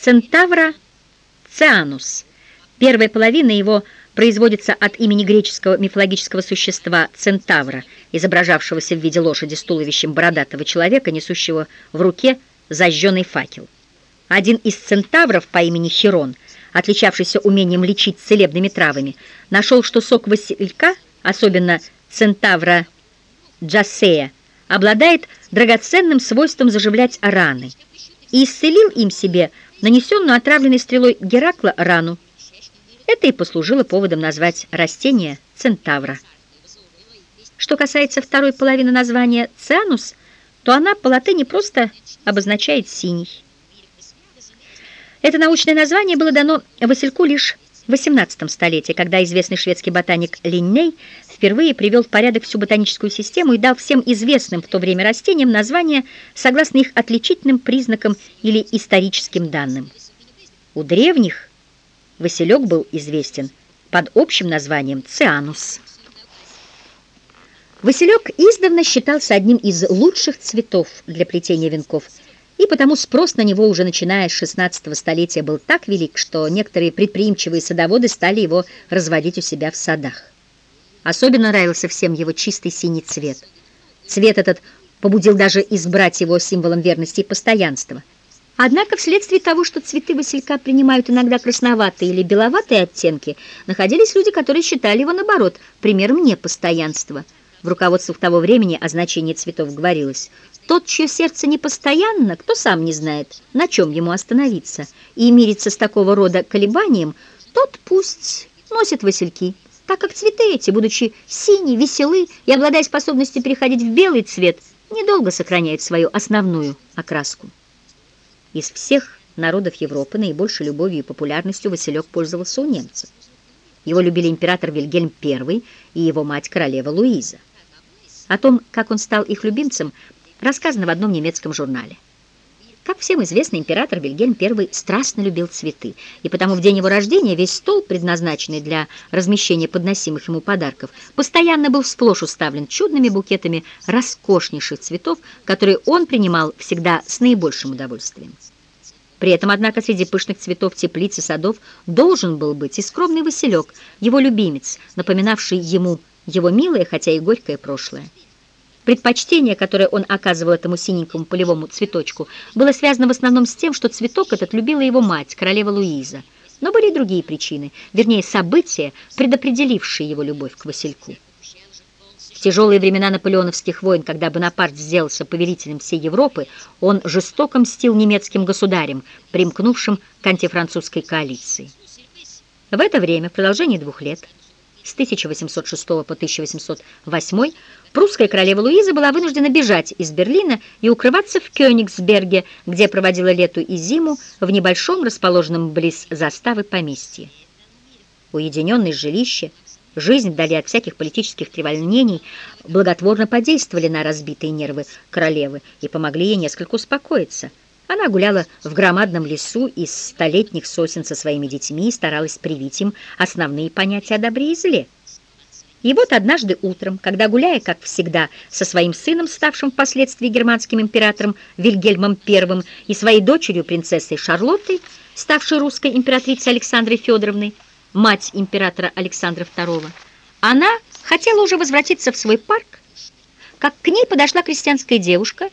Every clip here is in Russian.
центавра Цианус. Первая половина его производится от имени греческого мифологического существа Центавра, изображавшегося в виде лошади с туловищем бородатого человека, несущего в руке зажженный факел. Один из центавров по имени Херон, отличавшийся умением лечить целебными травами, нашел, что сок василька, особенно центавра джасея, обладает драгоценным свойством заживлять раны, и исцелил им себе нанесенную отравленной стрелой Геракла рану. Это и послужило поводом назвать растение центавра. Что касается второй половины названия «цианус», то она по латыни просто обозначает «синий». Это научное название было дано Васильку лишь в XVIII столетии, когда известный шведский ботаник Линней впервые привел в порядок всю ботаническую систему и дал всем известным в то время растениям названия согласно их отличительным признакам или историческим данным. У древних Василек был известен под общим названием цианус. Василек издавна считался одним из лучших цветов для плетения венков – и потому спрос на него уже начиная с 16 столетия был так велик, что некоторые предприимчивые садоводы стали его разводить у себя в садах. Особенно нравился всем его чистый синий цвет. Цвет этот побудил даже избрать его символом верности и постоянства. Однако вследствие того, что цветы василька принимают иногда красноватые или беловатые оттенки, находились люди, которые считали его, наоборот, примером непостоянства. В руководствах того времени о значении цветов говорилось – тот, чье сердце непостоянно, кто сам не знает, на чем ему остановиться, и мириться с такого рода колебанием, тот пусть носит васильки, так как цветы эти, будучи синие, веселы и обладая способностью переходить в белый цвет, недолго сохраняют свою основную окраску. Из всех народов Европы наибольшей любовью и популярностью Василек пользовался у немцев. Его любили император Вильгельм I и его мать королева Луиза. О том, как он стал их любимцем, рассказано в одном немецком журнале. Как всем известно, император Вильгельм I страстно любил цветы, и потому в день его рождения весь стол, предназначенный для размещения подносимых ему подарков, постоянно был сплошь уставлен чудными букетами роскошнейших цветов, которые он принимал всегда с наибольшим удовольствием. При этом, однако, среди пышных цветов теплиц и садов должен был быть и скромный Василек, его любимец, напоминавший ему его милое, хотя и горькое прошлое. Предпочтение, которое он оказывал этому синенькому полевому цветочку, было связано в основном с тем, что цветок этот любила его мать, королева Луиза. Но были и другие причины, вернее, события, предопределившие его любовь к Васильку. В тяжелые времена наполеоновских войн, когда Бонапарт сделался повелителем всей Европы, он жестоко мстил немецким государям, примкнувшим к антифранцузской коалиции. В это время, в продолжении двух лет, с 1806 по 1808 прусская королева Луиза была вынуждена бежать из Берлина и укрываться в Кёнигсберге, где проводила лету и зиму в небольшом, расположенном близ заставы поместье. Уединенное жилище, жизнь вдали от всяких политических треволнений благотворно подействовали на разбитые нервы королевы и помогли ей несколько успокоиться. Она гуляла в громадном лесу из столетних сосен со своими детьми и старалась привить им основные понятия о добре и зле. И вот однажды утром, когда, гуляя, как всегда, со своим сыном, ставшим впоследствии германским императором Вильгельмом I, и своей дочерью, принцессой Шарлоттой, ставшей русской императрицей Александрой Федоровной, мать императора Александра II, она хотела уже возвратиться в свой парк, как к ней подошла крестьянская девушка,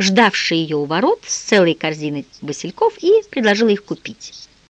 ждавшая ее у ворот с целой корзиной васильков, и предложила их купить.